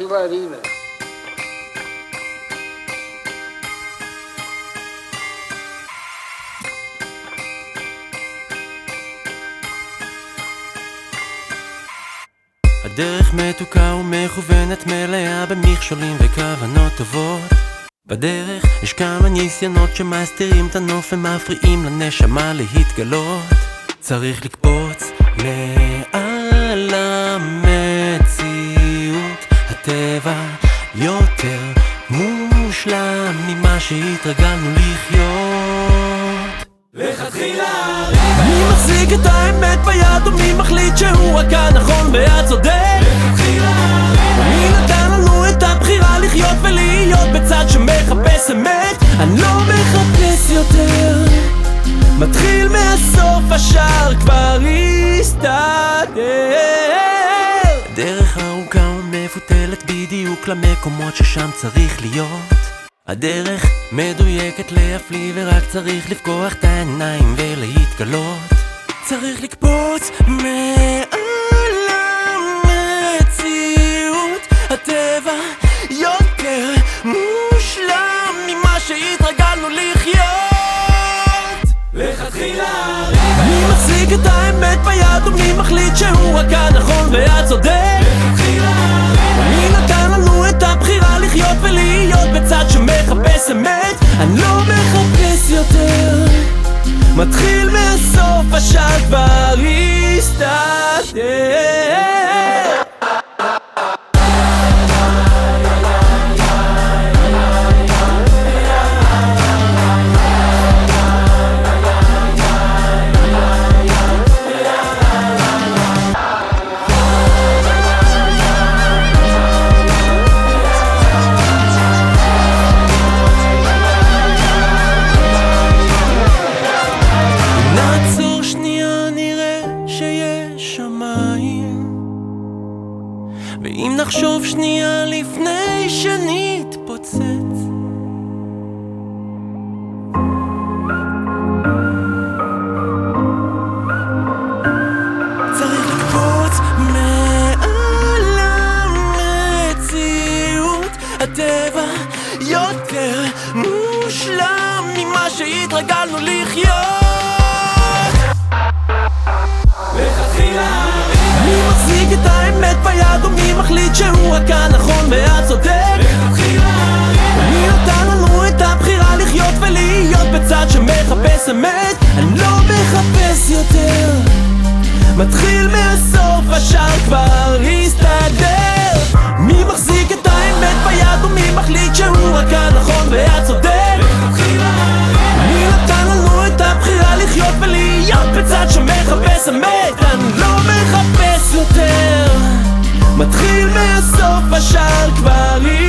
ריבה. הדרך מתוקה ומכוונת מלאה במכשולים וכוונות טובות בדרך יש כמה ניסיונות שמסתירים את הנוף ומפריעים לנשמה להתגלות צריך לקפוץ יותר מושלם ממה שהתרגלנו לחיות לכתחילה מי מחזיק את האמת ביד ומי מחליט שהוא רק הנכון והצודק? מי נתן לנו את הבחירה לחיות ולהיות בצד שמחפש אמת? אני לא מחפש יותר מתחיל מהסוף השער כבר הסתדר דרך ארוכה ומפותלת בדיוק למקומות ששם צריך להיות. הדרך מדויקת להפליא ורק צריך לפקוח את העיניים ולהתגלות. צריך לקפוץ מעל המציאות. הטבע יותר מושלם ממה שהתרגלנו לחיות. לכתחילה. מי מחזיק את האמת ביד ומי מחליט שהוא רק הנכון והצודק? מחפש יותר. מתחיל מהסוף השער כבר הסתדר ואם נחשוב שנייה לפני שנתפוצץ. הטבע יותר מושלם ממה שהתרגלנו לחיות אמת? אני לא מחפש יותר מתחיל מהסוף השער כבר הסתדר מי מחזיק את האמת ביד ומי מחליט שהוא רק הנכון והצודק? מי נתן לנו את הבחירה לחיות ולהיות בצד שמחפש אמת? אני לא מחפש יותר מתחיל מהסוף השער כבר הסתדר